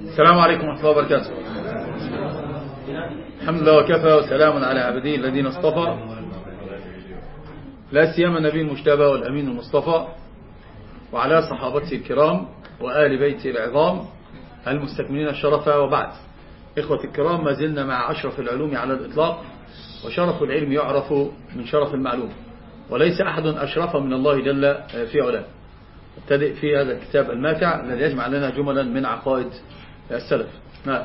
السلام عليكم ورحمة الله وبركاته. الحمد لله وكفى وسلام على عبديه الذين اصطفى. لا سيما النبي المجتبى والأمين المصطفى وعلى صحابته الكرام وآل بيته العظام المستكملين الشرف وبعد. إخوة الكرام ما زلنا مع أشرف العلوم على الإطلاق وشرف العلم يعرف من شرف المعلوم. وليس أحد أشرف من الله جل في علاه. ابتدئ في هذا الكتاب الماتع الذي يجمع لنا جملا من عقائد السلف. نعم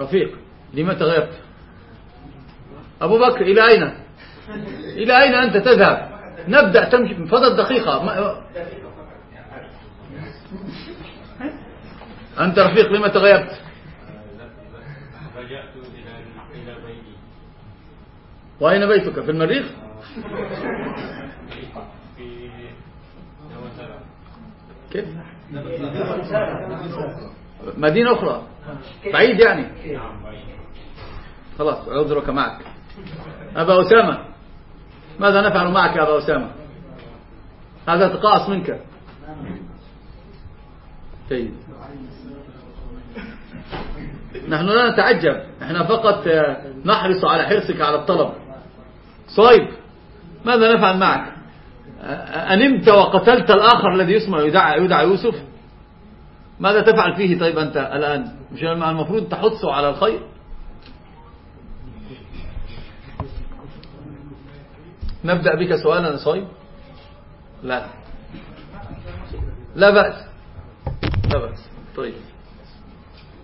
رفيق لما تغيبت أبو بكر إلى أين؟ إلى أين أنت تذهب؟ نبدأ تمشي فضل دقيقة. أنت رفيق لما تغيبت رجعت إلى بيتي وأين بيتك؟ في المريخ؟ كيف؟ مدينة أخرى. بعيد يعني. خلاص عذرك معك. أبا أسامة. ماذا نفعل معك يا أبا أسامة؟ هذا تقاص منك. جيد نحن لا نتعجب. إحنا فقط نحرص على حرصك على الطلب. صايب. ماذا نفعل معك؟ أنمت وقتلت الآخر الذي يسمى يدعى, يدعى يوسف؟ ماذا تفعل فيه طيب أنت الآن؟ مش المفروض تحثه على الخير. نبدأ بك سؤالا صايب. لا. لا بأس. لا بأس. طيب.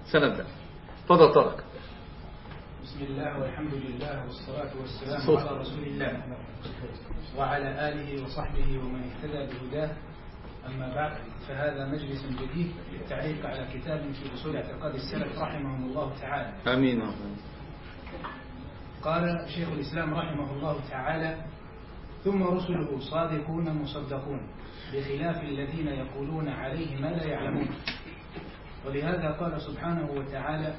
سنبدأ. تفضل طارق. بسم الله والحمد لله والصلاة والسلام صوت. على رسول الله. وعلى آله وصحبه ومن اهتدى بهداه. أما بعد فهذا مجلس جديد للتعليق على كتاب في أصول اعتقاد السلف رحمهم الله تعالى. آمين. قال شيخ الإسلام رحمه الله تعالى ثم رسله صادقون مصدقون بخلاف الذين يقولون عليه ما لا يعلمون. ولهذا قال سبحانه وتعالى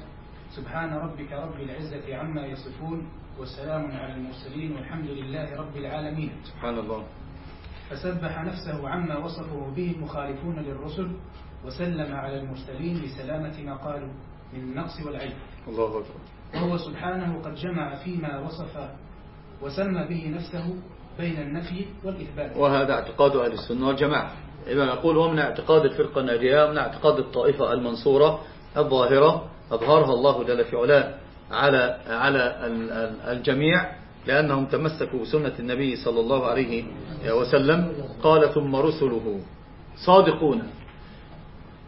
سبحان ربك رب العزة عما يصفون وسلام على المرسلين والحمد لله رب العالمين. سبحان الله. فسبح نفسه عما وصفه به المخالفون للرسل وسلم على المرسلين لسلامة ما قالوا من النقص والعيب الله أكبر. وهو سبحانه قد جمع فيما وصف وسمى به نفسه بين النفي والإثبات. وهذا اعتقاد أهل السنة والجماعة. إذا نقول ومن اعتقاد الفرقة الناجية من اعتقاد الطائفة المنصورة الظاهرة أظهرها الله جل في علاه على على ال- ال- الجميع لأنهم تمسكوا بسنة النبي صلى الله عليه وسلم. قال ثم رسله صادقون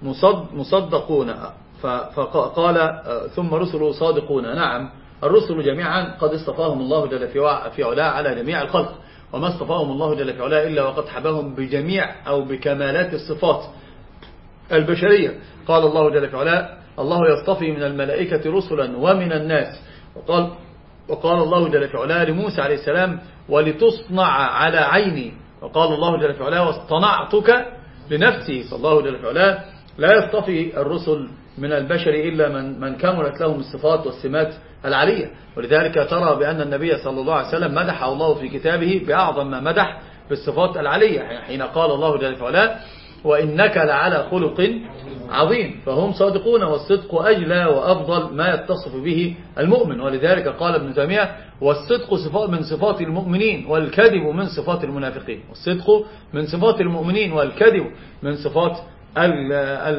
مصد مصدقون. فقال ثم رسله صادقون. نعم الرسل جميعا قد اصطفاهم الله جل في علاه على جميع الخلق وما اصطفاهم الله جل في علاه إلا وقد حبهم بجميع أو بكمالات الصفات البشرية. قال الله جل في علاه الله يصطفي من الملائكة رسلا ومن الناس. وقال وقال الله جل في علاه لموسى عليه السلام ولتصنع على عيني. وقال الله جل في علاه واصطنعتك لنفسي. فالله جل في علاه لا يصطفي الرسل من البشر إلا من, من كملت لهم الصفات والسمات العالية ولذلك ترى بأن النبي صلى الله عليه وسلم مدح الله في كتابه بأعظم ما مدح بالصفات العالية حين قال الله جل في علاه وإنك لعلى خلق عظيم. فهم صادقون والصدق أجلى وأفضل ما يتصف به المؤمن. ولذلك قال ابن تيمية والصدق من صفات المؤمنين والكذب من صفات المنافقين. والصدق من صفات المؤمنين والكذب من صفات ال-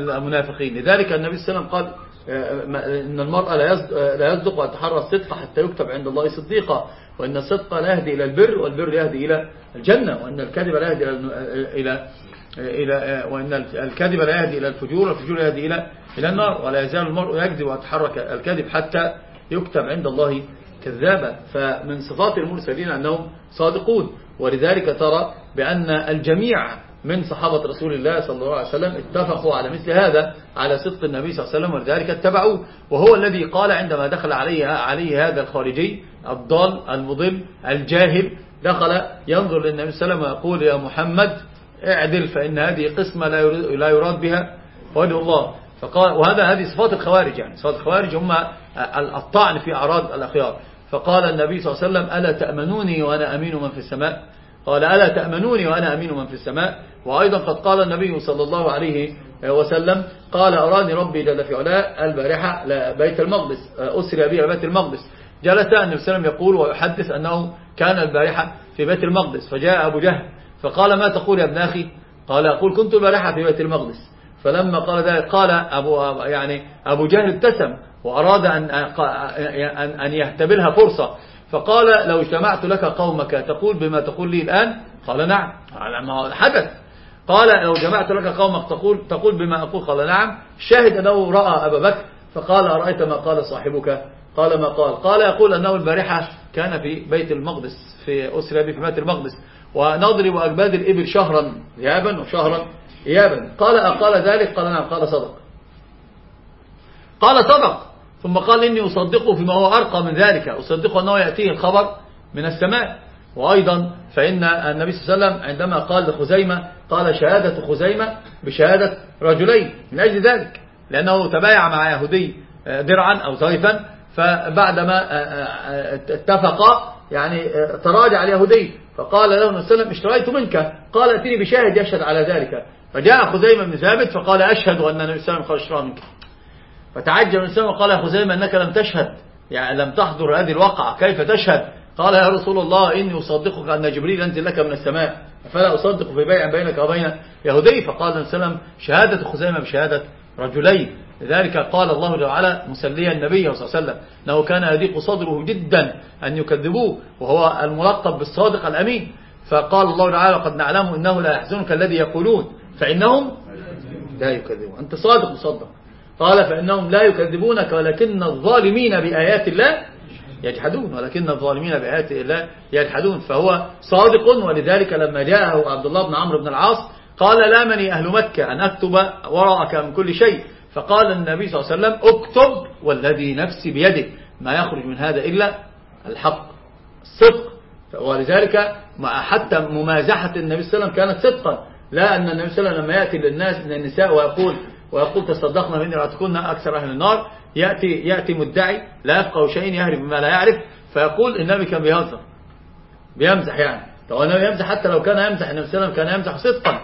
المنافقين. لذلك النبي صلى الله عليه وسلم قال آه، إن المرأة لا يصدق ويتحرى الصدق حتى يكتب عند الله صديقا. وإن الصدق لا يهدي إلى البر والبر يهدي إلى الجنة. وأن الكذب لا يهدي إلى إلى وإن الكذب لا يهدي إلى الفجور والفجور يهدي إلى إلى النار ولا يزال المرء يكذب ويتحرك الكذب حتى يكتب عند الله كذابا. فمن صفات المرسلين أنهم صادقون. ولذلك ترى بأن الجميع من صحابة رسول الله صلى الله عليه وسلم اتفقوا على مثل هذا على صدق النبي صلى الله عليه وسلم ولذلك اتبعوه. وهو الذي قال عندما دخل عليه عليه هذا الخارجي الضال المضل الجاهل دخل ينظر للنبي صلى الله عليه وسلم ويقول يا محمد اعدل فإن هذه قسمة لا يراد- بها وجه الله. فقال وهذا هذه صفات الخوارج يعني. صفات الخوارج هم الطعن في أعراض الأخيار. فقال النبي صلى الله عليه وسلم ألا تأمنوني وأنا أمين من في السماء؟ قال ألا تأمنوني وأنا أمين من في السماء؟ وأيضا قد قال النبي صلى الله عليه وسلم قال أراني ربي جل في علاه البارحة بيت المقدس أسري بي بيت المقدس. جلس النبي صلى الله عليه وسلم يقول ويحدث أنه كان البارحة في بيت المقدس. فجاء أبو جهل فقال ما تقول يا ابن أخي؟ قال أقول كنت البارحة في بيت المقدس. فلما قال ذلك قال أبو يعني أبو جهل ابتسم وأراد أن أن أن يهتبلها فرصة. فقال لو اجتمعت لك قومك تقول بما تقول لي الآن؟ قال نعم. على ما حدث قال لو جمعت لك قومك تقول تقول بما أقول؟ قال نعم. شاهد أنه رأى أبا بكر فقال أرأيت ما قال صاحبك؟ قال ما قال؟ قال يقول أنه البارحة كان في بيت المقدس في أسرى في بيت المقدس. ونضرب أجباد الإبل شهرا إيابا وشهرا إيابا. قال أقال ذلك؟ قال نعم قال صدق. قال صدق. ثم قال إني أصدقه فيما هو أرقى من ذلك. أصدقه أنه يأتيه الخبر من السماء. وأيضا فإن النبي صلى الله عليه وسلم عندما قال لخزيمة قال شهادة خزيمة بشهادة رجلين. من أجل ذلك. لأنه تبايع مع يهودي درعا أو زيفا فبعدما اتفقا يعني تراجع اليهودي. فقال له النبي صلى الله عليه وسلم اشتريت منك. قال اتني بشاهد يشهد على ذلك. فجاء خزيمة بن ثابت فقال أشهد أن النبي صلى الله عليه وسلم قال اشترى منك. فتعجب النبي صلى الله عليه وسلم وقال يا خزيمة أنك لم تشهد. يعني لم تحضر هذه الوقعة كيف تشهد؟ قال يا رسول الله إني أصدقك أن جبريل أنزل لك من السماء فلا أصدق في بيع بينك وبين يهودي؟ فقال النبي صلى الله عليه وسلم شهادة خزيمة بشهادة رجلين. لذلك قال الله وعلا مسليا النبي صلى الله عليه وسلم أنه كان يضيق صدره جدا أن يكذبوه وهو الملقب بالصادق الأمين. فقال الله تعالى قد نعلم إنه لا يحزنك الذي يقولون. فإنهم لا يكذبون. أنت صادق مصدق. قال فإنهم لا يكذبونك ولكن الظالمين بآيات الله يجحدون. ولكن الظالمين بآيات الله يجحدون. فهو صادق ولذلك لما جاءه عبد الله بن عمرو بن العاص قال لامني أهل مكة أن أكتب وراءك من كل شيء. فقال النبي صلى الله عليه وسلم اكتب والذي نفسي بيده ما يخرج من هذا إلا الحق الصدق ولذلك حتى ممازحة النبي صلى الله عليه وسلم كانت صدقا. لا أن النبي صلى الله عليه وسلم لما يأتي للناس من النساء ويقول ويقول تصدقنا مني وأتكون أكثر أهل النار. يأتي, يأتي مدعي لا يفقه شيء يهرب بما لا يعرف فيقول النبي كان بيهزر. بيمزح يعني. طب النبي يمزح حتى لو كان يمزح النبي صلى الله عليه وسلم كان يمزح صدقا.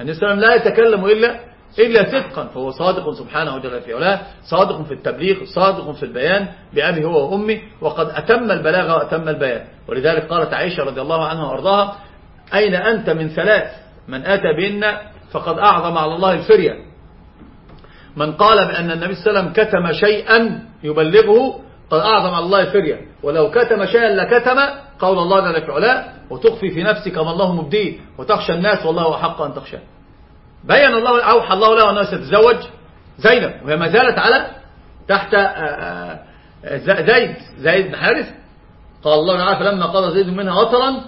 النبي صلى الله عليه وسلم لا يتكلم إلا إلا صدقا فهو صادق سبحانه وجل في علاه صادق في التبليغ صادق في البيان بأبي هو وأمي وقد أتم البلاغة وأتم البيان. ولذلك قالت عائشة رضي الله عنها وأرضاها أين أنت من ثلاث؟ من أتى بهن فقد أعظم على الله الفرية. من قال بأن النبي صلى الله عليه وسلم كتم شيئا يبلغه قد أعظم على الله الفرية. ولو كتم شيئا لكتم قول الله جل في علاه وتخفي في نفسك ما الله مبديه وتخشى الناس والله أحق أن تخشى بين الله أوحى الله له أنه ستتزوج زينب وهي ما زالت على تحت زيد زيد بن حارث. قال الله تعالى فلما قضى زيد منها وطرا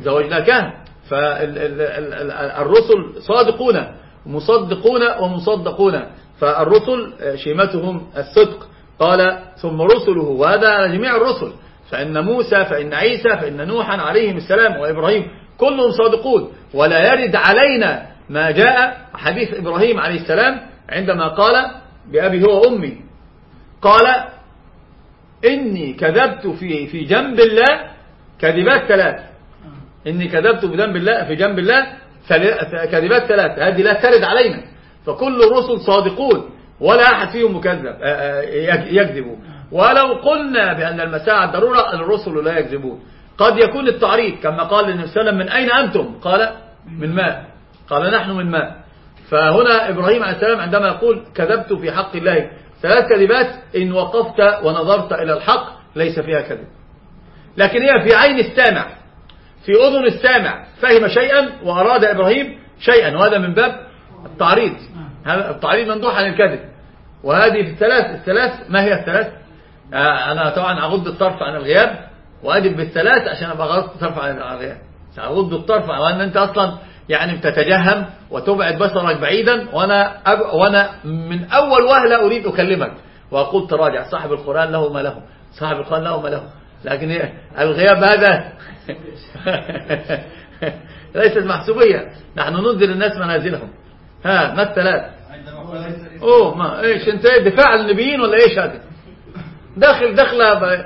زوجناكها فالرسل صادقون مصدقون ومصدقون. فالرسل شيمتهم الصدق. قال ثم رسله وهذا على جميع الرسل. فإن موسى فإن عيسى فإن نوحا عليهم السلام وإبراهيم كلهم صادقون. ولا يرد علينا ما جاء حديث إبراهيم عليه السلام عندما قال بأبي هو أمي قال إني كذبت في في جنب الله كذبات ثلاث. إني كذبت بذنب الله في جنب الله كذبات ثلاث. هذه لا ترد علينا. فكل الرسل صادقون ولا أحد فيهم مكذب يكذب. ولو قلنا بأن المساعة ضرورة الرسل لا يكذبون. قد يكون التعريض كما قال النبي صلى الله عليه وسلم من أين أنتم؟ قال من ماء قال نحن من ماء. فهنا إبراهيم عليه السلام عندما يقول كذبت في حق الله ثلاث كذبات إن وقفت ونظرت إلى الحق ليس فيها كذب. لكن هي في عين السامع في أذن السامع فهم شيئا وأراد إبراهيم شيئا وهذا من باب التعريض. التعريض مندوح عن الكذب. وهذه الثلاث الثلاث ما هي الثلاث؟ آه أنا طبعا أغض الطرف عن الغياب وأجب بالثلاث عشان أبقى غض الطرف عن الغياب. أغض الطرف وأن أنت أصلا يعني بتتجهم وتبعد بصرك بعيدا وأنا, أب وأنا من أول وهلة أريد أكلمك. وأقول تراجع صاحب القرآن له ما له. صاحب القرآن له ما له. لكن الغياب هذا ليست محسوبية. نحن ننزل الناس منازلهم. ها ما الثلاث؟ أوه ما إيش أنت دفاع عن النبيين ولا إيش هذا؟ داخل دخله ب...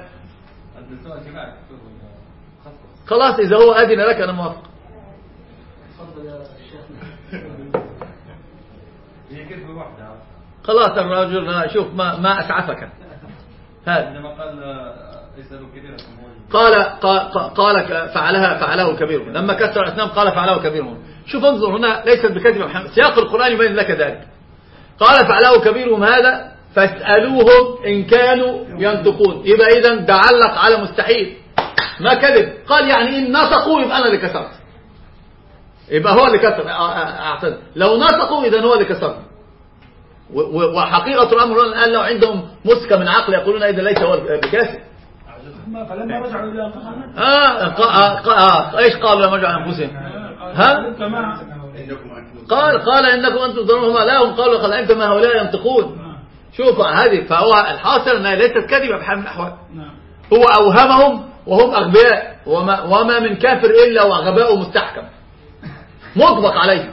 خلاص إذا هو أذن لك أنا موافق. هي كذبة واحدة خلاص الرجل شوف ما ما أسعفك. هذا. عندما قال قال قال فعلها فعله كبيرهم لما كسر الاسنان قال فعله كبيرهم شوف انظر هنا ليست بكذب محمد. سياق القرآن يبين لك ذلك. قال فعله كبيرهم هذا فاسألوهم إن كانوا ينطقون. يبقى إذا تعلق على مستحيل. ما كذب. قال يعني إن نطقوا يبقى أنا اللي كسرت. يبقى هو اللي كسر. أعتذر. لو نطقوا إذا هو اللي كسر. وحقيقة الأمر قال لو عندهم مسكة من عقل يقولون إذا ليس هو بكاسر فلما رجعوا أنفسهم؟ آه, آه, آه إيش قالوا لما رجعوا أنفسهم؟ ها؟ قال قال إنكم أنتم تظنون ما لا هم قالوا قال أنتم هؤلاء ينطقون. شوف هذه فهو الحاصل أنها ليست كذبة بحال من الأحوال. نعم. هو أوهمهم وهم أغبياء وما, وما من كافر إلا وغباؤه مستحكم. مطبق عليه.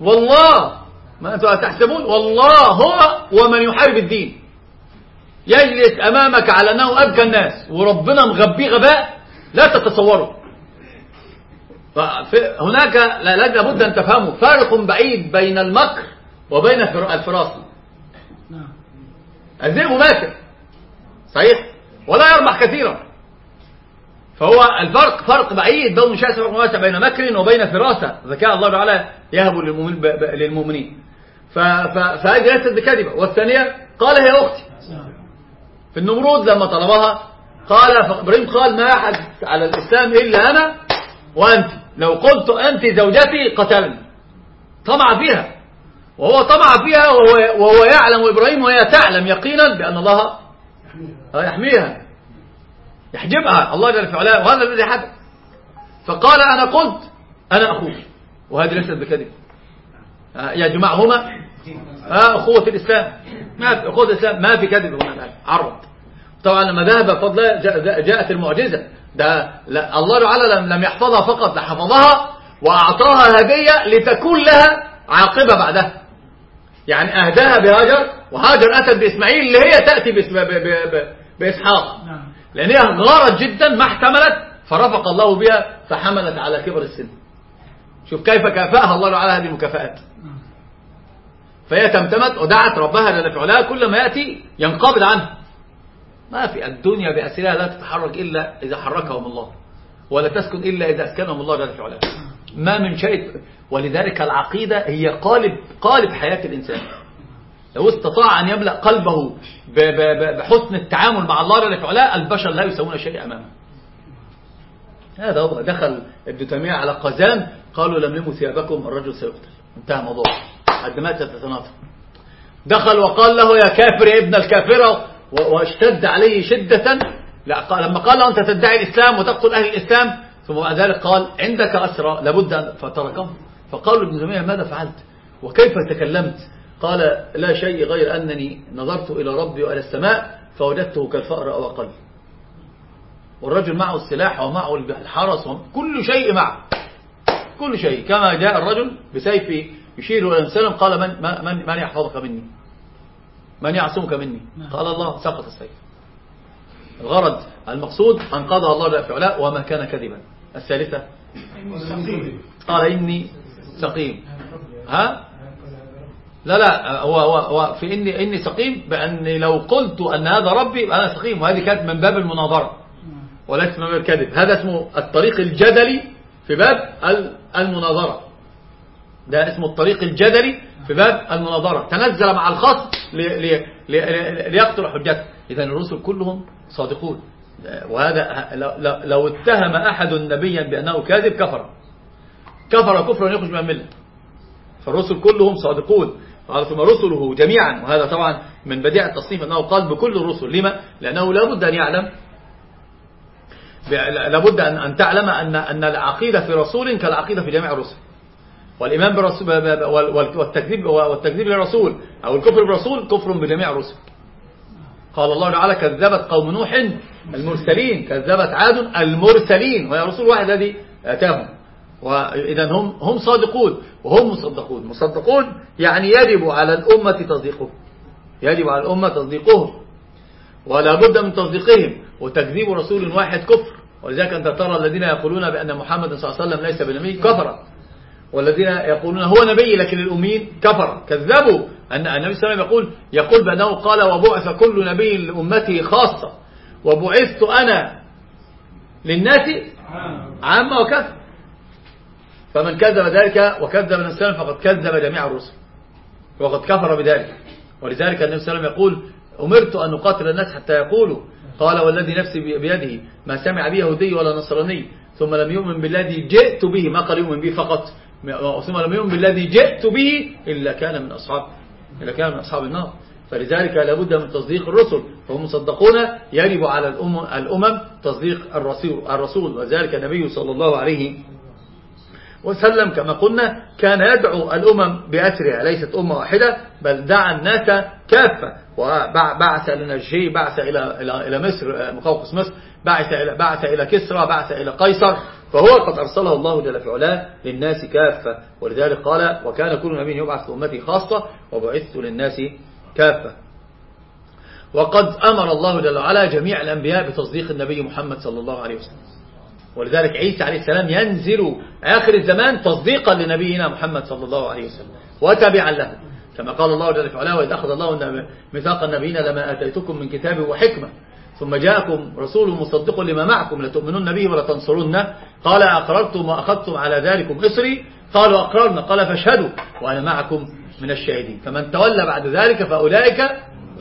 والله ما أنتم تحسبون والله هو ومن يحارب الدين. يجلس أمامك على أنه اذكى الناس وربنا مغبيه غباء لا تتصوره. ففي- هناك لا لا- لابد أن تفهموا. فارق بعيد بين المكر وبين فر- الفراسه نعم. الذئب ماكر صحيح؟ ولا يربح كثيرا. فهو الفرق فرق بعيد بين شاسع وواسع بين مكر وبين فراسة. ذكاء الله تعالى يهب للمؤمنين. فهذه ليست بكذبة والثانية قال هي أختي. في النمرود لما طلبها قال فإبراهيم قال ما أحد على الإسلام إلا أنا وأنت. لو قلت أنت زوجتي قتلني. طمع فيها. وهو طمع فيها وهو, وهو يعلم إبراهيم وهي تعلم يقينا بأن الله يحميها. يحجبها الله جل في علاه. وهذا الذي حدث فقال أنا قلت أنا أخوك. وهذه ليست بكذب. آه، يا جماعة هما آه، أخوة الإسلام. ما أخوة الإسلام ما في كذب هنا عرض طبعا لما ذهب جاء- جاءت المعجزة. ده الله تعالى لم يحفظها فقط ده حفظها وأعطاها هدية لتكون لها عاقبة بعدها. يعني أهداها بهاجر وهاجر أتت بإسماعيل اللي هي تأتي بإسحاق. نعم. لأن هي غارت جدا ما احتملت فرفق الله بها فحملت على كبر السن. شوف كيف كافأها الله تعالى هذه المكافآت. فهي تمتمت ودعت ربها جل في كل ما يأتي ينقبض عنها ما في الدنيا بأسرها لا تتحرك إلا إذا حركهم الله ولا تسكن إلا إذا أسكنهم الله جل في ما من شيء. ولذلك العقيدة هي قالب قالب حياة الإنسان. لو استطاع أن يملأ قلبه بحسن التعامل مع الله جل في علاه البشر لا يسوون شيء أمامه. هذا هو. دخل ابن تيمية على قزان قالوا لملموا ثيابكم الرجل سيقتل. انتهى الموضوع. الدماء تتناثر دخل وقال له يا كافر يا ابن الكافرة. واشتد عليه شدة. لا قال لما قال له أنت تدعي الإسلام وتقتل أهل الإسلام. ثم بعد ذلك قال عندك أسرى لابد أن فتركهم. فقالوا ابن تيمية ماذا فعلت؟ وكيف تكلمت؟ قال لا شيء غير أنني نظرت إلى ربي وإلى السماء فوجدته كالفأر أو أقل والرجل معه السلاح ومعه الحرس كل شيء معه. كل شيء. كما جاء الرجل بسيفه يشير إلى السلام قال من, من, من يحفظك مني؟ من يعصمك مني؟ قال الله سقط السيف. الغرض المقصود أنقذها الله جل وما كان كذبا. الثالثة؟ قال إني سقيم. ها؟ لا لا هو هو في إني إني سقيم بأني لو قلت أن هذا ربي أنا سقيم وهذه كانت من باب المناظرة وليس من باب الكذب. هذا اسمه الطريق الجدلي في باب ال- المناظرة. ده اسمه الطريق الجدلي في باب المناظرة. تنزل مع لي- ليقتل حجته إذا الرسل كلهم صادقون. وهذا لو اتهم أحد نبيا بأنه كاذب كفر. كفر كفرا يخرج من الملة. فالرسل كلهم صادقون. قال ثم رسله جميعا. وهذا طبعا من بديع التصنيف أنه قال بكل الرسل. لما؟ لأنه لابد أن يعلم لابد أن تعلم أن أن العقيدة في رسول كالعقيدة في جميع الرسل. والإيمان بالرسول ب- ب- وال- وال- والتكذيب والتكذيب للرسول أو الكفر بالرسول كفر بجميع الرسل. قال الله تعالى كذبت قوم نوح المرسلين. كذبت عاد المرسلين. وهي رسول واحد الذي أتاهم. وإذا هم هم صادقون وهم مصدقون. مصدقون يعني يجب على الأمة تصديقهم. يجب على الأمة تصديقهم. ولا بد من تصديقهم. وتكذيب رسول واحد كفر. ولذلك أنت ترى الذين يقولون بأن محمد صلى الله عليه وسلم ليس بنبي كفر. والذين يقولون هو نبي لكن الأمين كفر. كذبوا. أن النبي صلى الله عليه وسلم يقول يقول بأنه قال وبعث كل نبي لأمته خاصة. وبعثت أنا للناس عامة وكفى فمن كذب ذلك وكذب النبي صلى الله عليه وسلم فقد كذب جميع الرسل. وقد كفر بذلك. ولذلك النبي صلى الله عليه وسلم يقول أمرت أن نقاتل الناس حتى يقولوا. قال والذي نفسي بيده ما سمع به يهودي ولا نصراني ثم لم يؤمن بالذي جئت به. ما قال يؤمن به فقط. ثم لم يؤمن بالذي جئت به إلا كان من أصحاب إلا كان من أصحاب النار. فلذلك لابد من تصديق الرسل. فهم مصدقون يجب على الأمم, تصديق الرسول, الرسول. وذلك النبي صلى الله عليه وسلم كما قلنا كان يدعو الأمم بأسرها ليست أمة واحدة بل دعا الناس كافة. وبعث لنجي بعث إلى إلى إلى مصر مقوقس مصر بعث إلى بعث إلى كسرى بعث إلى قيصر. فهو قد أرسله الله جل في علاه للناس كافة. ولذلك قال وكان كل نبي يبعث لأمتي خاصة وبعثت للناس كافة. وقد أمر الله جل وعلا جميع الأنبياء بتصديق النبي محمد صلى الله عليه وسلم. ولذلك عيسى عليه السلام ينزل آخر الزمان تصديقا لنبينا محمد صلى الله عليه وسلم وتبعا له. كما قال الله جل وعلا وإذ أخذ الله ميثاق النبيين لما آتيتكم من كتاب وحكمة ثم جاءكم رسول مصدق لما معكم لتؤمنون به ولا تنصرونه قال أقررتم وأخذتم على ذلكم إصري قالوا أقررنا. قال فاشهدوا وأنا معكم من الشاهدين. فمن تولى بعد ذلك فأولئك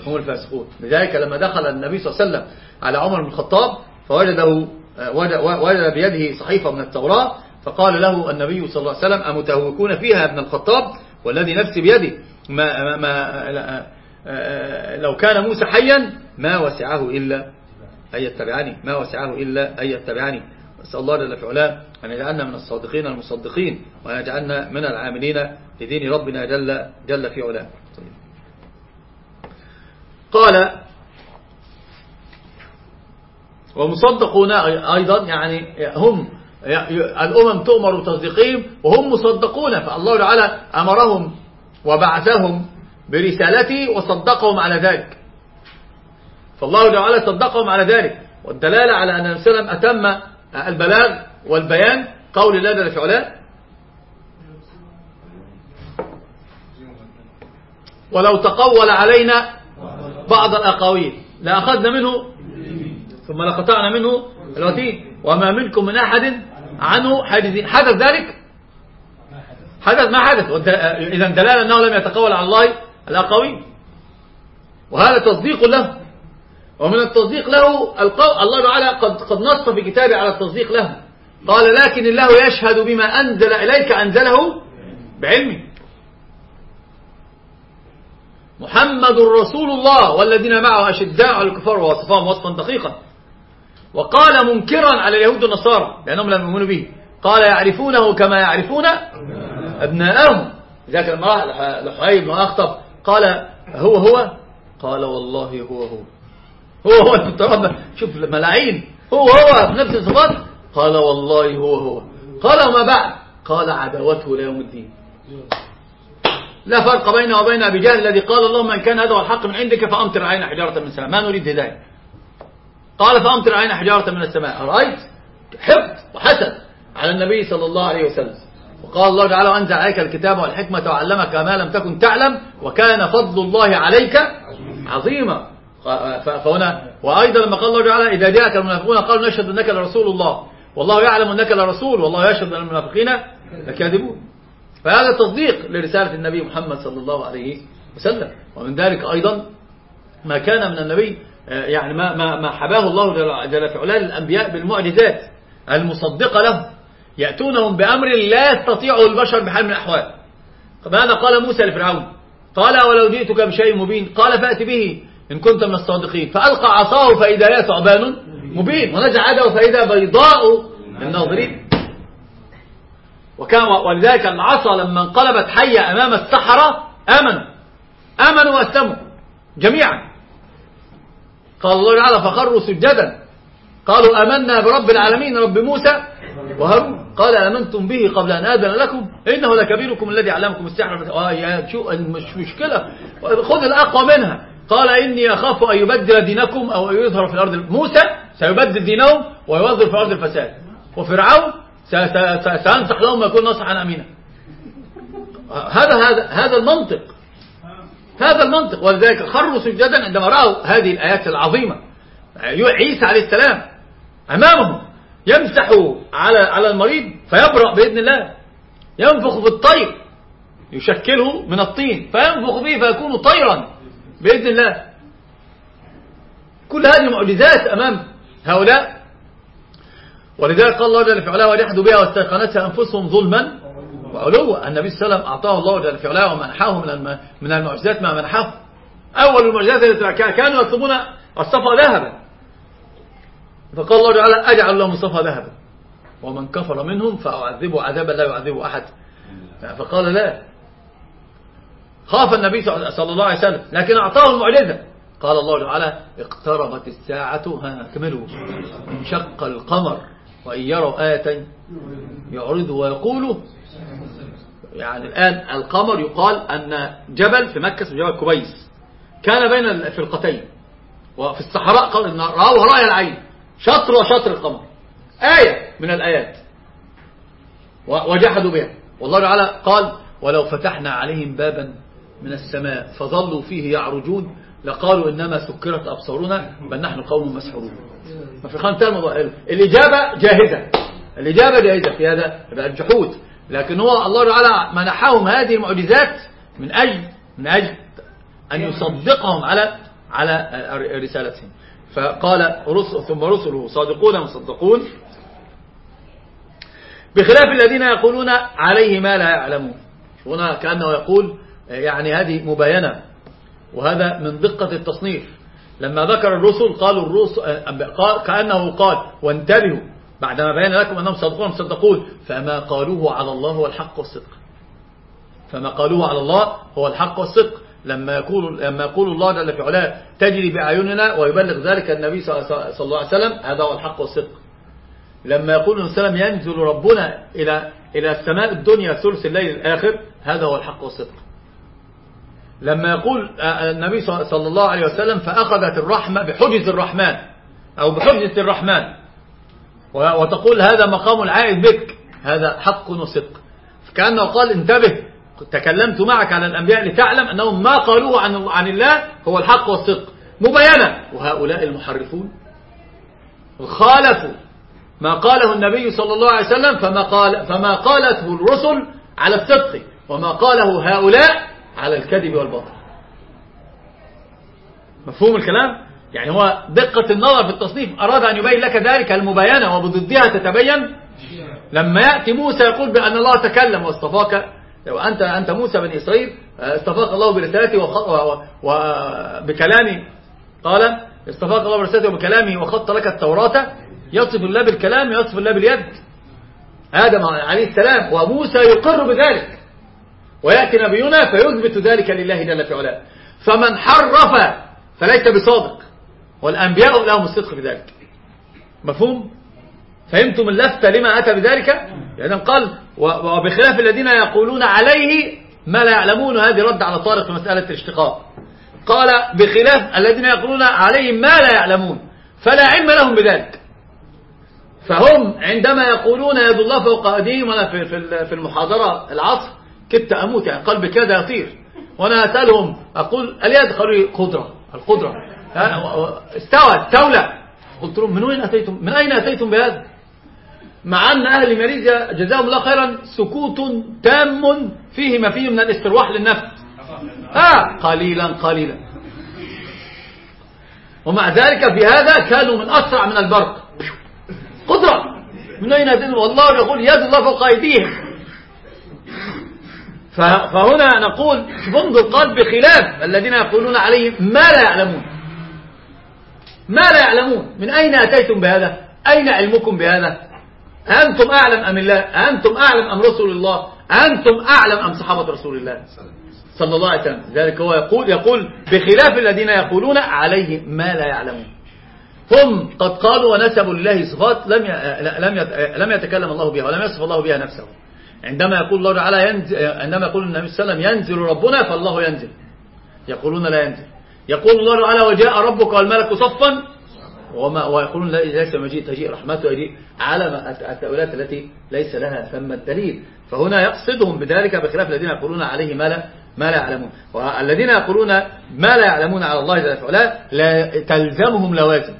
هم الفاسقون. لذلك لما دخل النبي صلى الله عليه وسلم على عمر بن الخطاب فوجده وجد بيده صحيفة من التوراة فقال له النبي صلى الله عليه وسلم أمتهوكون فيها يا ابن الخطاب؟ والذي نفسي بيدي ما, ما لو كان موسى حيا ما وسعه إلا أن يتبعني. ما وسعه إلا أن يتبعني. نسأل الله جل في علاه أن يجعلنا من الصادقين المصدقين وأن يجعلنا من العاملين لدين ربنا جل, جل في علاه. قال ومصدقون أيضا يعني هم الأمم تؤمر تصديقهم وهم مصدقون فالله تعالى أمرهم وبعثهم برسالته وصدقهم على ذلك. فالله تعالى صدقهم على ذلك. والدلالة على أن النبي وسلم أتم البلاغ والبيان قول الله جل في علاه ولو تقول علينا بعض الأقاويل لأخذنا منه ثم لقطعنا منه الوتين. وما منكم من أحد عنه حاجزين حدث ذلك؟ حدث ما حدث. إذا دلالة أنه لم يتقول على الله الأقاويل وهذا تصديق له. ومن التصديق له القول الله تعالى قد, قد نص في كتابه على التصديق له. قال لكن الله يشهد بما أنزل إليك أنزله بعلمه. محمد رسول الله والذين معه أشداء الكفار ووصفهم وصفا دقيقا. وقال منكرا على اليهود والنصارى لأنهم لم يؤمنوا به. قال يعرفونه كما يعرفون أبناءهم. ذاك لما راح لحيي بن أخطب قال هو هو؟ قال والله هو هو. هو هو. شوف ملاعين هو هو بنفس الصفات؟ قال والله هو هو. قال وما بعد؟ قال عداوته ليوم الدين. لا فرق بينه وبين أبي جهل الذي قال اللهم إن كان هذا هو الحق من عندك فأمطر علينا حجارة من السماء ما نريد هداية. قال فأمطر علينا حجارة من السماء. أرأيت؟ حقد وحسد على النبي صلى الله عليه وسلم. وقال الله تعالى وأنزل عليك الكتاب والحكمة وعلمك ما لم تكن تعلم وكان فضل الله عليك عظيما. فهنا وأيضا لما قال الله تعالى إذا جاءك المنافقون قالوا نشهد أنك لرسول الله. والله يعلم أنك لرسول. والله يشهد أن المنافقين لكاذبون. فهذا تصديق لرسالة النبي محمد صلى الله عليه وسلم. ومن ذلك أيضا ما كان من النبي يعني ما ما ما حباه الله جل في علاه للأنبياء بالمعجزات المصدقة له يأتونهم بأمر لا يستطيعه البشر بحال من الأحوال. ماذا قال موسى لفرعون قال ولو جئتك بشيء مبين؟ قال فأت به إن كنت من الصادقين. فألقى عصاه فإذا هي ثعبان مبين ونزع يده فإذا بيضاء للناظرين. وكان ولذلك العصا لما انقلبت حية أمام السحرة آمنوا. آمنوا وأسلموا جميعا. قال الله تعالى فخروا سجدا. قالوا آمنا برب العالمين رب موسى وهارون. قال آمنتم به قبل أن آذن لكم. إنه لكبيركم الذي علمكم السحر. آه شو مش مشكلة خذ الأقوى منها. قال إني أخاف أن يبدل دينكم أو أن يظهر في الأرض موسى سيبدل دينهم ويوظف في الأرض الفساد. وفرعون سينصح لهم ويكون نصحا أمينا. هذا هذا هذا المنطق. هذا المنطق. ولذلك خروا سجدا عندما رأوا هذه الآيات العظيمة. عيسى عليه السلام أمامهم يمسح على على المريض فيبرأ بإذن الله. ينفخ في الطير يشكله من الطين فينفخ به فيكون طيرا بإذن الله. كل هذه معجزات أمام هؤلاء. ولذلك قال الله جل في علاه بها واستيقنتها أنفسهم ظلما وعلوا النبي صلى الله عليه وسلم أعطاه الله جل في علاه ومنحاه من من المعجزات ما منحاه أول المعجزات التي كانوا يطلبون الصفا ذهبا. فقال الله تعالى أجعل لهم الصفا ذهبا. ومن كفر منهم فأعذبه عذابا لا يعذبه أحد. فقال لا. خاف النبي صلى الله عليه وسلم لكن أعطاه المعجزة. قال الله تعالى اقتربت الساعة كملوا انشق القمر وإن يروا آية يعرضوا ويقولوا يعني الآن القمر يقال أن جبل في مكة اسمه جبل كبيس كان بين الفرقتين. وفي الصحراء قال إن رأوه رأي العين. شطر وشطر القمر. آية من الآيات. وجحدوا بها. والله تعالى قال ولو فتحنا عليهم بابا من السماء فظلوا فيه يعرجون لقالوا إنما سكرت أبصارنا بل نحن قوم مسحورون. ففي خانة الموضوع الإجابة جاهزة. الإجابة جاهزة في هذا. الجحود. لكن هو الله تعالى منحهم هذه المعجزات من أجل من أجل أن يصدقهم على على رسالتهم. فقال رسل ثم رسله صادقون مصدقون؟ بخلاف الذين يقولون عليه ما لا يعلمون. هنا كأنه يقول يعني هذه مباينة وهذا من دقة التصنيف. لما ذكر الرسل قالوا الرسل كأنه قال وانتبهوا بعدما بين لكم أنهم صدقون مصدقون. فما قالوه على الله هو الحق والصدق. فما قالوه على الله هو الحق والصدق. لما يقول لما يقول الله جل في علاه تجري بأعيننا ويبلغ ذلك النبي صلى الله عليه وسلم هذا هو الحق والصدق. لما يقول النبي صلى الله عليه وسلم ينزل ربنا إلى إلى السماء الدنيا ثلث الليل الآخر هذا هو الحق والصدق. لما يقول النبي صلى الله عليه وسلم فأخذت الرحمة بحجز الرحمن أو بحجة الرحمن. وتقول هذا مقام العائد بك. هذا حق وصدق. فكأنه قال انتبه تكلمت معك عن الأنبياء لتعلم أنهم ما قالوه عن, عن الله هو الحق والصدق. مبينة. وهؤلاء المحرفون خالفوا ما قاله النبي صلى الله عليه وسلم فما, قال فما قالته الرسل على الصدق وما قاله هؤلاء على الكذب والباطل. مفهوم الكلام؟ يعني هو دقة النظر في التصنيف أراد أن يبين لك ذلك المباينة وبضدها تتبين. لما يأتي موسى يقول بأن الله تكلم واصطفاك أنت أنت موسى بن إسرائيل اصطفاك الله برسالته وبكلامه قال اصطفاك الله برسالته وبكلامه وخط لك التوراة يصف الله بالكلام يصف الله باليد. آدم عليه السلام وموسى يقر بذلك. ويأتي نبينا فيثبت ذلك لله جل في علاه. فمن حرف فليس بصادق. والأنبياء لهم الصدق في ذلك مفهوم؟ فهمتم اللفتة لما أتى بذلك؟ يعني قال وبخلاف الذين يقولون عليه ما لا يعلمون هذه رد على طارق في مسألة الاشتقاق. قال بخلاف الذين يقولون عليه ما لا يعلمون فلا علم لهم بذلك. فهم عندما يقولون يد الله فوق أيديهم وأنا في في المحاضرة العصر كدت أموت يعني قلبي كاد يطير. وأنا أسألهم أقول اليد قدرة القدرة. استوى استولى قلت لهم من وين أتيتم؟ من أين أتيتم بهذا؟ مع أن أهل ماليزيا جزاهم الله خيرا سكوت تام فيه ما فيه من الاسترواح للنفس. آه قليلا قليلا. ومع ذلك في هذا كانوا من أسرع من البرق. قدرة. من أين أتيتم؟ والله يقول يد الله فوق أيديهم. فهنا نقول منذ القلب بخلاف الذين يقولون عليه ما لا يعلمون. ما لا يعلمون. من أين أتيتم بهذا؟ أين علمكم بهذا؟ أنتم أعلم أم الله؟ أنتم أعلم أم رسول الله؟ أنتم أعلم أم صحابة رسول الله؟ صلى الله عليه وسلم. ذلك هو يقول يقول بخلاف الذين يقولون عليه ما لا يعلمون. هم قد قالوا ونسبوا لله صفات لم لم لم يتكلم الله بها ولم يصف الله بها نفسه. عندما يقول الله تعالى ينزل عندما يقول النبي صلى الله عليه وسلم ينزل ربنا فالله ينزل. يقولون لا ينزل. يقول الله تعالى وجاء ربك والملك صفا وما ويقولون ليس مجيء تجيء رحمته يجيء على التأويلات التي ليس لها ثم الدليل. فهنا يقصدهم بذلك بخلاف الذين يقولون عليه ما لا ما لا يعلمون. والذين يقولون ما لا يعلمون على الله جل وعلا لا تلزمهم لوازم.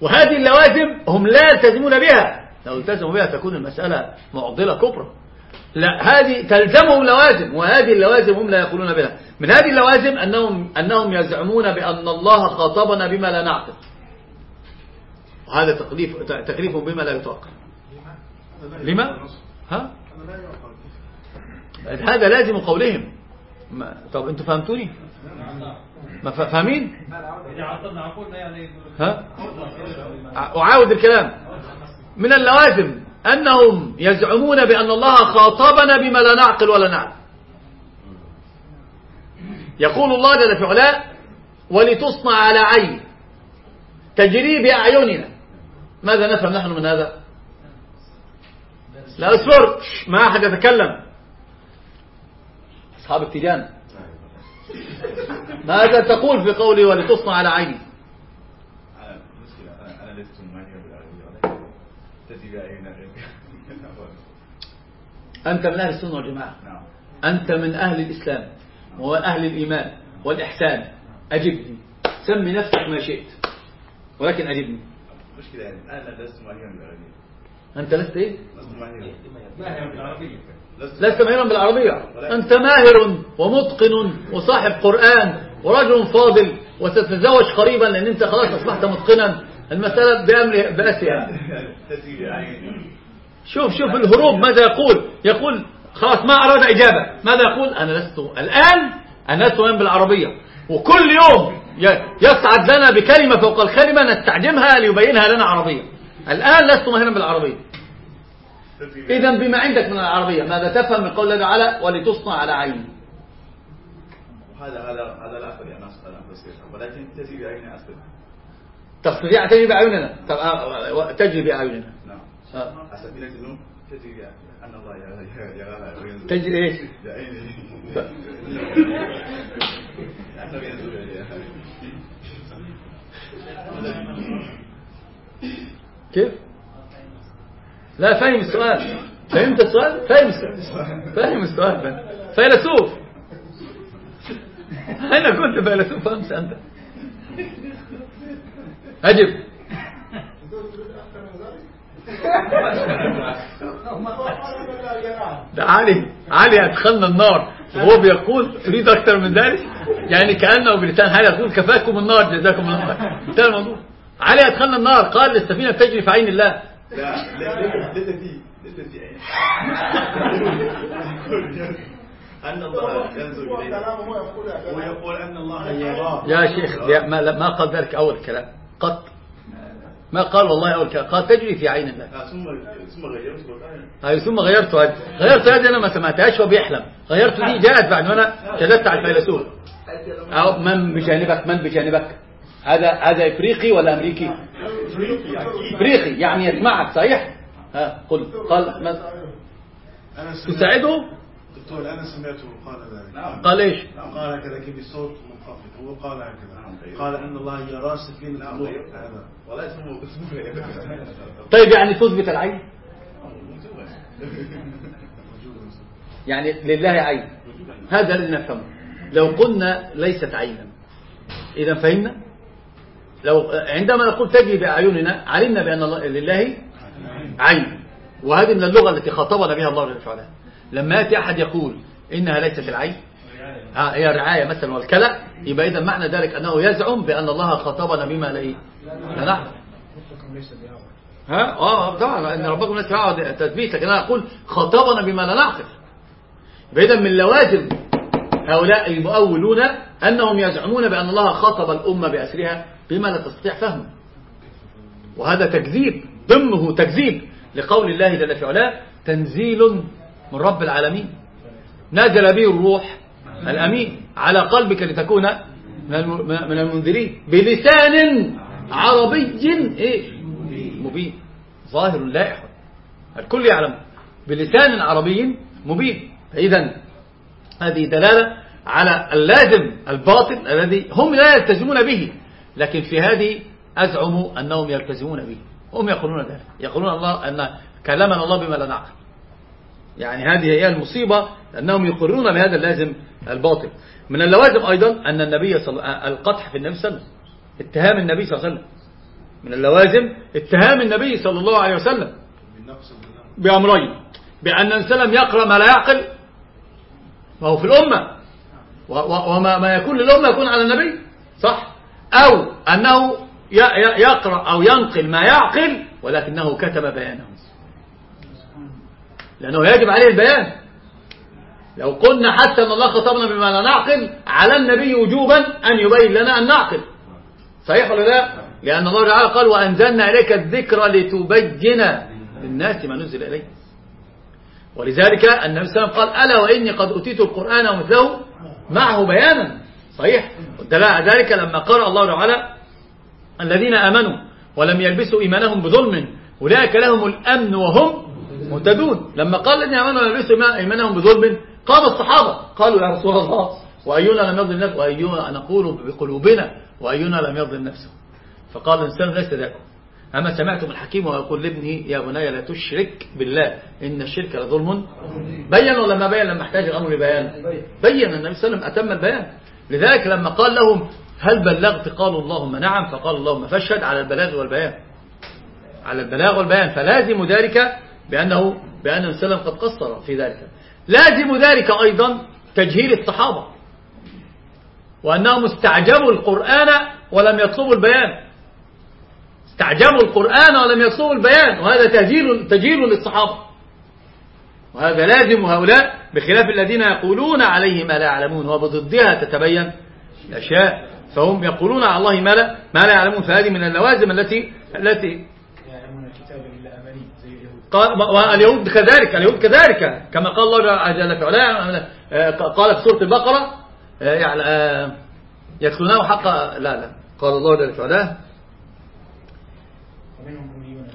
وهذه اللوازم هم لا يلتزمون بها. لو التزموا بها تكون المسألة معضلة كبرى. لا هذه تلزمهم لوازم وهذه اللوازم هم لا يقولون بها. من هذه اللوازم أنهم, أنهم يزعمون بأن الله خاطبنا بما لا نعقل. وهذا تكليف تكليف بما لا يتوقع. لما؟ ها؟ هذا لازم قولهم. ما طب أنتوا فهمتوني؟ ما فاهمين؟ ها؟ أعاود الكلام. من اللوازم. أنهم يزعمون بأن الله خاطبنا بما لا نعقل ولا نعلم. يقول الله جل في علاه ولتصنع على عين تجري بأعيننا. ماذا نفهم نحن من هذا؟ لا اصبر ما أحد يتكلم. أصحاب التيجان. ماذا تقول في قولي ولتصنع على عيني أنا مشكلة أنا أنا لست ماهرا بالعربية ولكن أنت من أهل السنة والجماعة. نعم. أنت من أهل الإسلام وأهل الإيمان والإحسان. أجبني. سمي نفسك ما شئت. ولكن أجبني. مشكلة يعني أنا لست ماهرا بالعربية. أنت لست إيه؟ لست ماهرا بالعربية. أنت ماهر ومتقن وصاحب قرآن ورجل فاضل وستتزوج قريبا لأن أنت خلاص أصبحت متقنا. المسألة بأمر بأسها شوف شوف الهروب ماذا يقول. يقول خلاص ما أراد إجابة. ماذا يقول؟ أنا لست الآن أنا لست مؤمن بالعربية. وكل يوم يصعد لنا بكلمة فوق الكلمة نستعجمها ليبينها لنا عربية. الآن لست ماهرا بالعربية. إذا بما عندك من العربية ماذا تفهم من قول الله تعالى؟ ولتصنع على عيني. هذا هذا هذا أصل أن أفسر ولكن تجي بأعيننا أصل. تستطيع تجري بأعيننا طب آه، تجري بأعيننا نعم. آه. تجري بأ- أن الله يراها يراها وينزل تجري إيش؟ كيف؟ لا فاهم السؤال. فهمت السؤال؟ فاهم السؤال فاهم السؤال. فيلسوف. أنا كنت فيلسوف أمس أنت. أجب ده علي علي أدخلنا النار وهو بيقول تريد أكثر من ذلك يعني كأنه بلسان حالي يقول كفاكم النار جزاكم الله خير انتهى الموضوع علي أدخلنا النار قال السفينة تجري في عين الله لا لا- ليس في ليس أن الله ينزل إليها ويقول أن الله يراه يا شيخ ما قال ذلك أول كلام قط. ما قال والله أول كلام. قال تجري في عين الله ثم غيرت هاي ثم غيرت. هذه غيرت هذه أنا ما سمعتهاش وهو بيحلم. غيرت دي جاءت بعد ما أنا شددت على الفيلسوف. أو من بجانبك من بجانبك؟ هذا هذا إفريقي ولا أمريكي؟ إفريقي يعني يسمعك صحيح؟ ها قل. قال ما تساعده؟ دكتور أنا سمعته قال ذلك. نعم. قال إيش؟ قال هكذا كيف بصوت منخفض؟ هو قال هكذا. قال أن الله يرى سفينة نعم ولا غيرت طيب يعني تثبت العين؟ يعني لله عين. هذا الذي نفهمه. لو قلنا ليست عينا. إذا فهمنا؟ لو عندما نقول تجري بأعيننا علمنا بأن الله لله عين. وهذه من اللغة التي خاطبنا بها الله جل وعلا. لما يأتي أحد يقول إنها ليست العين ها هي رعاية مثلا والكلى. يبقى إذا معنى ذلك أنه يزعم بأن الله خاطبنا بما لا إيه؟ لا ليس بأعور ها؟ آه طبعا ان ربكم لا يعود تثبيت لكن أنا أقول خاطبنا بما لا نعقل. يبقى اذا من لوازم هؤلاء المؤولون أنهم يزعمون بأن الله خاطب الأمة بأسرها بما لا تستطيع فهمه. وهذا تكذيب ضمنه تكذيب لقول الله جل في علاه تنزيل من رب العالمين. نزل به الروح الأمين على قلبك لتكون من الم- من المنذرين. بلسان عربي إيه؟ مبين. ظاهر لائح الكل يعلم. بلسان عربي مبين. فإذا هذه دلالة على اللازم الباطل الذي هم لا يلتزمون به. لكن في هذه أزعم أنهم يلتزمون به. هم يقولون ذلك. يقولون الله أن كلمنا الله بما لا نعقل. يعني هذه هي المصيبة أنهم يقرون بهذا اللازم الباطل. من اللوازم أيضا أن النبي صلى القطح في النبي صلى الله عليه وسلم. اتهام النبي صلى الله عليه وسلم. من اللوازم اتهام النبي صلى الله عليه وسلم. بأمرين. بأن السلام يقرأ ما لا يعقل. وهو في الأمة. وما ما يكون للأمة يكون على النبي. صح؟ أو أنه يقرأ أو ينقل ما يعقل ولكنه كتب بيانه. لأنه يجب عليه البيان. لو قلنا حتى أن الله خطبنا بما لا نعقل على النبي وجوبا أن يبين لنا أن نعقل. صحيح ولا لا؟ لأن الله تعالى قال وأنزلنا إليك الذكر لتبين للناس ما نزل إليه ولذلك النبي صلى الله عليه وسلم قال ألا وإني قد أتيت القرآن ومثله معه بيانا. صحيح. ودل على ذلك لما قرأ الله تعالى الذين آمنوا ولم يلبسوا إيمانهم بظلم أولئك لهم الأمن وهم مهتدون. لما قال الذين آمنوا ولم يلبسوا إيمانهم بظلم قام الصحابة. قالوا يا رسول الله وأينا لم يظلم نفسه؟ وأينا نقول بقلوبنا وأينا لم يظلم نفسه. فقال الإنسان ليس ذاك أما سمعتم الحكيم ويقول لابنه يا بني لا تشرك بالله إن الشرك لظلم. بين ولا ما بين لما احتاج الأمر لبيان. بين النبي صلى الله عليه وسلم أتم البيان. لذلك لما قال لهم هل بلغت قالوا اللهم نعم؟ فقال اللهم فاشهد على البلاغ والبيان. على البلاغ والبيان. فلازم ذلك بأنه بأن وسلم قد قصر في ذلك. لازم ذلك أيضا تجهيل الصحابة. وأنهم استعجبوا القرآن ولم يطلبوا البيان. استعجبوا القرآن ولم يطلبوا البيان. وهذا تجهيل تجهيل للصحابة. وهذا لازم هؤلاء بخلاف الذين يقولون عليه ما لا يعلمون. وبضدها تتبين الأشياء. فهم يقولون على الله ما لا ما لا يعلمون. فهذه من اللوازم التي التي يعلمون الكتاب إلا أماني زي اليهود قال واليهود كذلك اليهود كذلك كما قال الله جل في علاه قال في سورة البقرة آه، يعني آه، يدخلونه حق لا لا قال الله جل في علاه.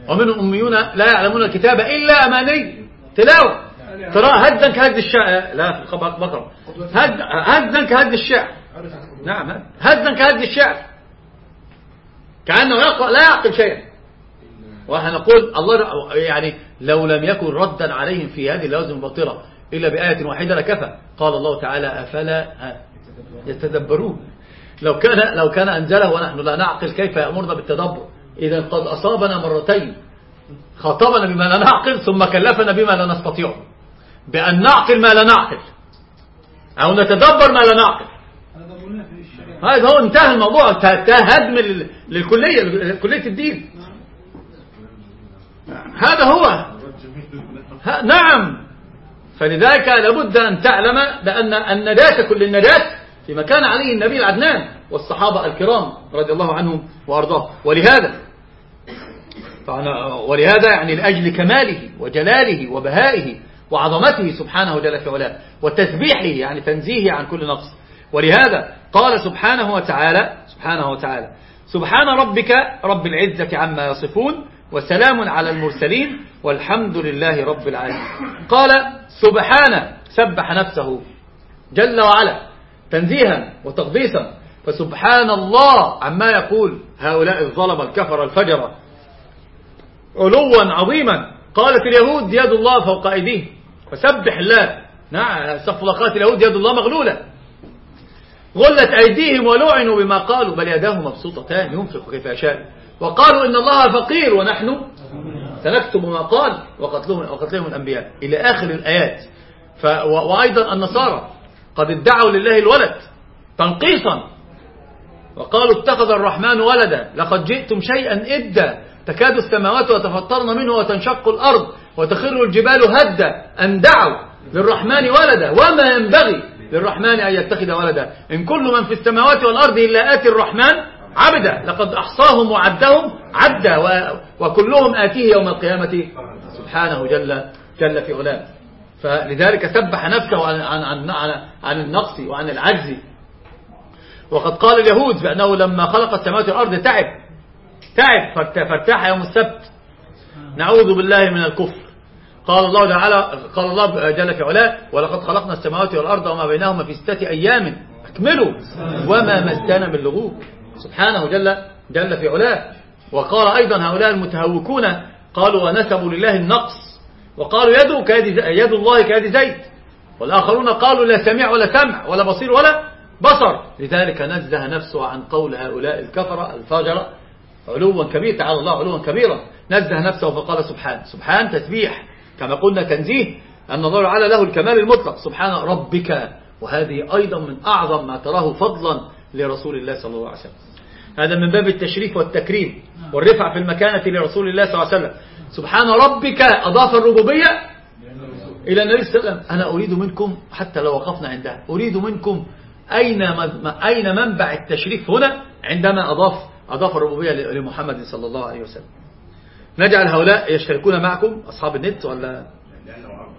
ومنهم أميون. لا يعلمون الكتاب إلا أماني. تلاوة. قراءة هدا كهد الشعر. لا في البقرة هد هدا كهد الشعر. نعم هد- هدا كهد الشعر. كأنه يقرأ لا يعقل شيئا. ونحن نقول الله يعني لو لم يكن ردا عليهم في هذه اللوازم الباطلة إلا بآية واحدة لكفى. قال الله تعالى أفلا يتدبرون؟ لو كان لو كان أنزله ونحن لا نعقل كيف يأمرنا بالتدبر. إذا قد أصابنا مرتين خاطبنا بما لا نعقل ثم كلفنا بما لا نستطيع. بأن نعقل ما لا نعقل. أو نتدبر ما لا نعقل. هذا هو انتهى الموضوع. هدم لل- للكلية لكلية الدين. هذا هو. نعم. فلذلك لابد أن تعلم بأن النجاة كل النجاة فيما كان عليه النبي العدنان والصحابة الكرام رضي الله عنهم وأرضاهم ولهذا ولهذا يعني لأجل كماله وجلاله وبهائه وعظمته سبحانه جل في علاه وتسبيحه يعني تنزيهه عن كل نقص. ولهذا قال سبحانه وتعالى سبحانه وتعالى سبحان ربك رب العزة عما يصفون وسلام على المرسلين والحمد لله رب العالمين. قال سبحانه سبح نفسه جل وعلا تنزيها وتقديسا. فسبحان الله عما يقول. هؤلاء الظلم الكفر الفجر علوا عظيما. قالت اليهود يد الله فوق أيديهم. فسبح الله. نعم صفلقات اليهود يد الله مغلولة. غلت أيديهم ولعنوا بما قالوا بل يداه مبسوطتان ينفق كيف يشاء. وقالوا إن الله فقير ونحن سنكتب ما قال وقتلهم, وقتلهم الأنبياء. إلى آخر الآيات. ف وأيضا النصارى قد ادعوا لله الولد تنقيصا. وقالوا اتخذ الرحمن ولدا. لقد جئتم شيئا إدا تكاد السماوات وتفطرن منه وتنشق الأرض وتخر الجبال هدا. أن دعوا للرحمن ولدا. وما ينبغي للرحمن أن يتخذ ولدا. إن كل من في السماوات والأرض إلا آتي الرحمن عبدا لقد أحصاهم وعدهم عدا وكلهم آتيه يوم القيامة. سبحانه جل جل في علاه فلذلك سبح نفسه عن, عن, عن, عن, عن النقص وعن العجز. وقد قال اليهود بأنه لما خلق السماوات والأرض تعب تعب فارت- فارتاح يوم السبت. نعوذ بالله من الكفر. قال الله تعالى قال الله جل في علاه ولقد خلقنا السماوات والأرض وما بينهما في ستة أيام. أكملوا. وما مسنا من لغوب. سبحانه جل جل في علاه. وقال أيضا هؤلاء المتهوكون قالوا ونسبوا لله النقص. وقالوا يده كيد يد الله كيد زيد والآخرون قالوا لا سميع ولا سمع ولا بصير ولا بصر. لذلك نزه نفسه عن قول هؤلاء الكفرة الفجرة علوا كبيرا تعالى الله علوا كبيرا نزه نفسه فقال سبحان. سبحان تسبيح. كما قلنا تنزيه أن الله تعالى له الكمال المطلق. سبحان ربك. وهذه أيضا من أعظم ما تراه فضلا لرسول الله صلى الله عليه وسلم. هذا من باب التشريف والتكريم والرفع في المكانة لرسول الله صلى الله عليه وسلم. سبحان ربك أضاف الربوبية إلى النبي صلى الله عليه وسلم. أنا أريد منكم حتى لو وقفنا عندها. أريد منكم أين أين منبع التشريف هنا؟ عندما أضاف أضاف الربوبية لمحمد صلى الله عليه وسلم. نجعل هؤلاء يشتركون معكم أصحاب النت ولا؟ لأنه عبد.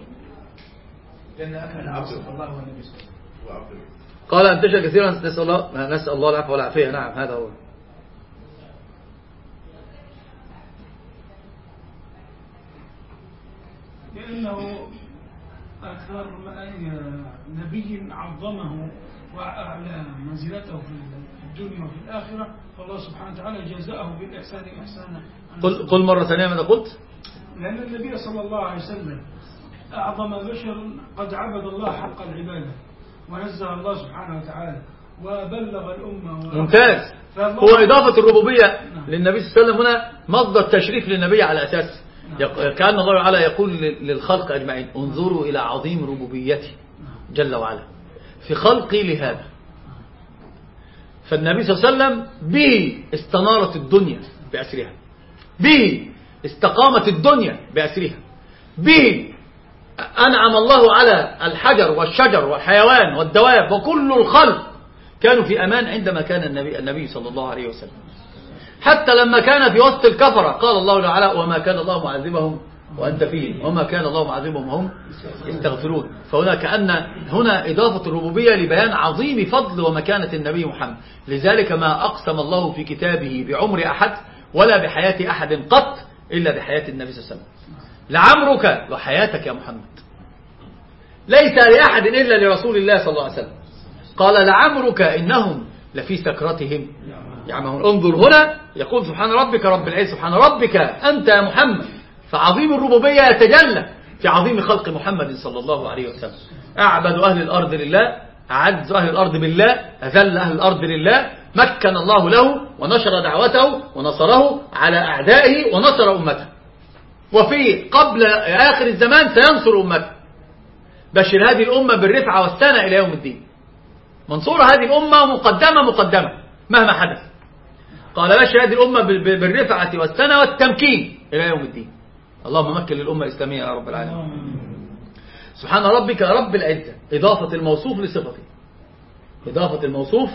لأن أكرم عبد. الله والنبي صلى الله عليه وسلم. قال انتشر كثيرا نسأل الله نسأل الله العفو والعافية. نعم هذا هو. لأنه أكثر أي نبي عظمه وأعلى منزلته في الدنيا وفي الآخرة فالله سبحانه وتعالى جزاءه بالإحسان إحسانا. قل, قل مرة ثانية ماذا قلت؟ لأن النبي صلى الله عليه وسلم أعظم بشر قد عبد الله حق العبادة. ونزه الله سبحانه وتعالى وبلغ الأمة ممتاز. هو إضافة الربوبية نعم. للنبي صلى الله عليه وسلم هنا مصدر تشريف للنبي على أساس. يق- كأن الله تعالى يقول لل- للخلق أجمعين انظروا إلى عظيم ربوبيته جل وعلا. في خلقي لهذا. فالنبي صلى الله عليه وسلم به استنارت الدنيا بأسرها. به استقامت الدنيا بأسرها. به أنعم الله على الحجر والشجر والحيوان والدواب وكل الخلق. كانوا في أمان عندما كان النبي, النبي صلى الله عليه وسلم. حتى لما كان في وسط الكفرة قال الله تعالى وما كان الله معذبهم وأنت فيهم وما كان الله معذبهم وهم يستغفرون. فهنا كأن هنا إضافة الربوبية لبيان عظيم فضل ومكانة النبي محمد. لذلك ما أقسم الله في كتابه بعمر أحد ولا بحياة أحد قط إلا بحياة النبي صلى الله عليه وسلم. لعمرك وحياتك يا محمد. ليس لأحد إلا لرسول الله صلى الله عليه وسلم. قال لعمرك إنهم لفي سكرتهم. يعمهون انظر هنا يقول سبحان ربك رب العزة سبحان ربك أنت يا محمد. فعظيم الربوبية يتجلى في عظيم خلق محمد صلى الله عليه وسلم. أعبد أهل الأرض لله أعز أهل الأرض بالله أذل أهل الأرض لله مكن الله له ونشر دعوته ونصره على أعدائه ونصر أمته. وفي قبل آخر الزمان سينصر أمته بشر هذه الأمة بالرفعة والسنة إلى يوم الدين. منصورة هذه الأمة مقدمة مقدمة مهما حدث. قال بشر هذه الأمة بال- بالرفعة والسنة والتمكين إلى يوم الدين. اللهم مكن للأمة الإسلامية يا رب العالمين. سبحان ربك رب العزة. إضافة الموصوف لصفته. إضافة الموصوف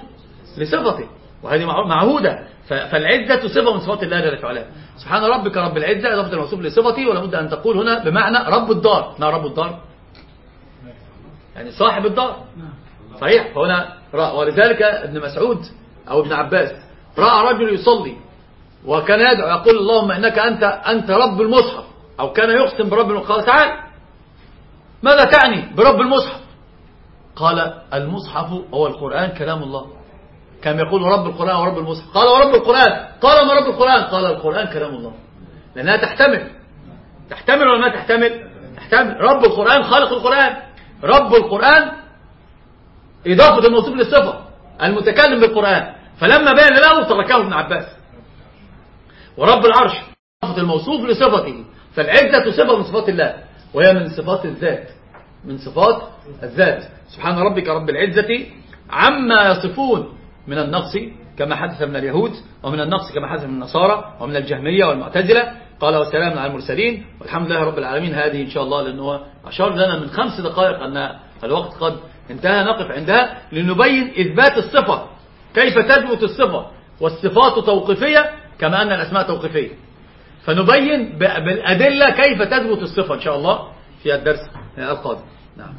لصفته. وهذه مع- معهودة. فالعزة صفة من صفات الله جل وعلا. سبحان ربك رب العزة إضافة الموصوف لصفته ولا بد أن تقول هنا بمعنى رب الدار. ما رب الدار؟ يعني صاحب الدار. صحيح. رأى ولذلك ابن مسعود أو ابن عباس رأى رجل يصلي وكان يدعو يقول اللهم إنك أنت أنت رب المصحف أو كان يقسم برب المصحف. تعال. ماذا تعني برب المصحف؟ قال المصحف هو القرآن كلام الله. كما يقول رب القرآن ورب المصحف قال ورب القرآن. قال ما رب القرآن؟ قال القرآن كلام الله. لأنها تحتمل. تحتمل ولا ما تحتمل؟ تحتمل. رب القرآن خالق القرآن. رب القرآن إضافة الموصوف للصفة. المتكلم بالقرآن. فلما بين له تركه ابن عباس. ورب العرش إضافة الموصوف لصفته. فالعزة صفة من صفات الله. وهي من صفات الذات. من صفات الذات. سبحان ربك رب العزة عما يصفون. من النقص كما حدث من اليهود ومن النقص كما حدث من النصارى ومن الجهمية والمعتزلة. قال وسلام على المرسلين. والحمد لله رب العالمين. هذه إن شاء الله لأنه أشار لنا من خمس دقائق أن الوقت قد انتهى. نقف عندها لنبين إثبات الصفة. كيف تثبت الصفة؟ والصفات توقيفية كما أن الأسماء توقيفية. فنبين بالأدلة كيف تثبت الصفة إن شاء الله في الدرس القادم. نعم.